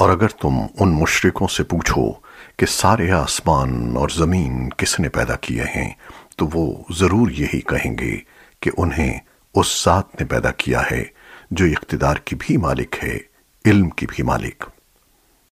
اور اگر تم ان مشرکوں سے پوچھو کہ سارے آسمان اور زمین کس نے پیدا کیے ہیں، تو وہ ضرور یہی کہیں گے کہ انہیں اس ذات نے پیدا کیا ہے جو اقتدار کی بھی مالک ہے، علم کی بھی مالک۔